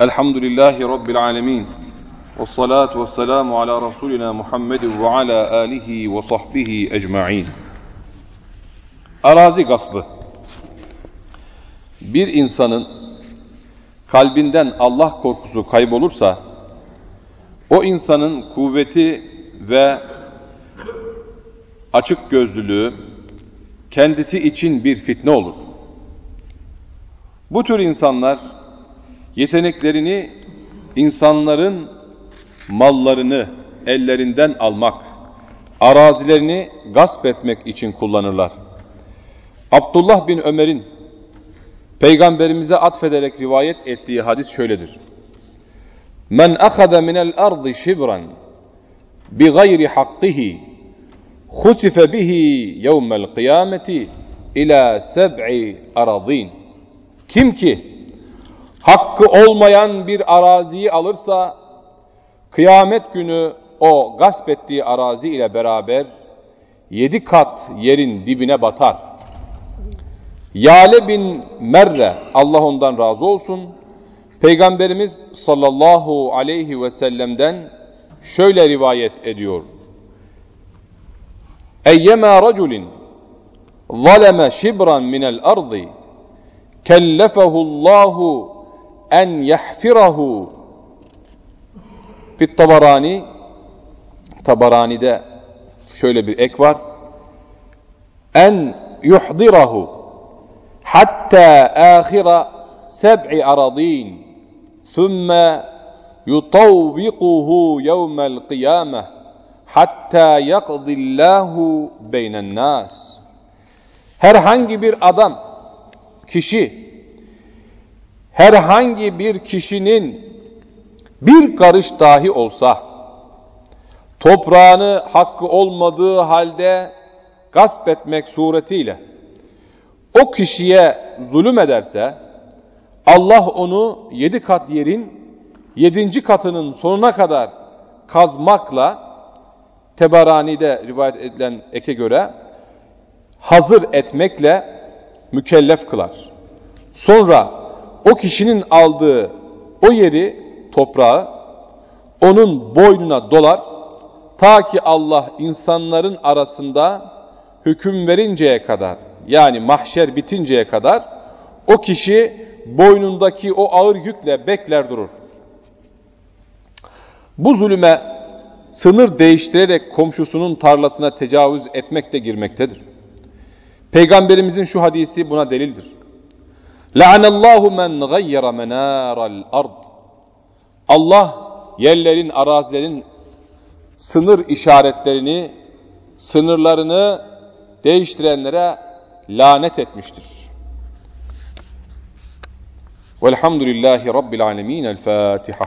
Elhamdülillahi Rabbil alemin. Ve salatu ve selamu ala Resulina Muhammed ve ala alihi ve sahbihi ecma'in. Arazi gaspı. Bir insanın kalbinden Allah korkusu kaybolursa, o insanın kuvveti ve açık gözlülüğü kendisi için bir fitne olur. Bu tür insanlar yeteneklerini insanların mallarını ellerinden almak, arazilerini gasp etmek için kullanırlar. Abdullah bin Ömer'in peygamberimize atfederek rivayet ettiği hadis şöyledir. Men ahada minel ardı şibran bi gayri hakkihi husife bihi yevmel kıyameti ila seb'i aradin. Kim ki hakkı olmayan bir araziyi alırsa kıyamet günü o gasp ettiği arazi ile beraber yedi kat yerin dibine batar. Yale bin Merre Allah ondan razı olsun. Peygamberimiz sallallahu aleyhi ve sellem'den şöyle rivayet ediyor. Eyyema raculin zaleme şibran minel ardı kellefehullahu en yahfirahu. Fit tabarani tabarani'de şöyle bir ek var. En yuhdirahu. Hatta ahira seb'i aradin. Thumme yutavvikuhu yevmel kıyameh hatta yakdillahu beynen nas. Herhangi bir adam kişi herhangi bir kişinin bir karış dahi olsa toprağını hakkı olmadığı halde gasp etmek suretiyle o kişiye zulüm ederse Allah onu yedi kat yerin yedinci katının sonuna kadar kazmakla Tebarani'de rivayet edilen eke göre hazır etmekle mükellef kılar. Sonra o kişinin aldığı o yeri, toprağı onun boynuna dolar ta ki Allah insanların arasında hüküm verinceye kadar yani mahşer bitinceye kadar o kişi boynundaki o ağır yükle bekler durur. Bu zulüme sınır değiştirerek komşusunun tarlasına tecavüz etmek de girmektedir. Peygamberimizin şu hadisi buna delildir. La'anallahu men gayyara menaral ard. Allah yerlerin, arazilerin sınır işaretlerini, sınırlarını değiştirenlere lanet etmiştir. Velhamdülillahi Rabbil alemin. El Fatiha.